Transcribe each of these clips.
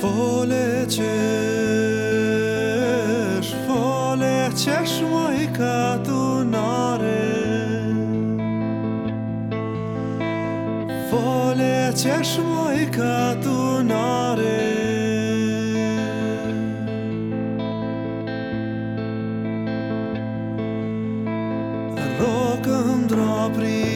Fole چشم فال چشمای کدوناره فال چشمای کدوناره rog îmi draprii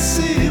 see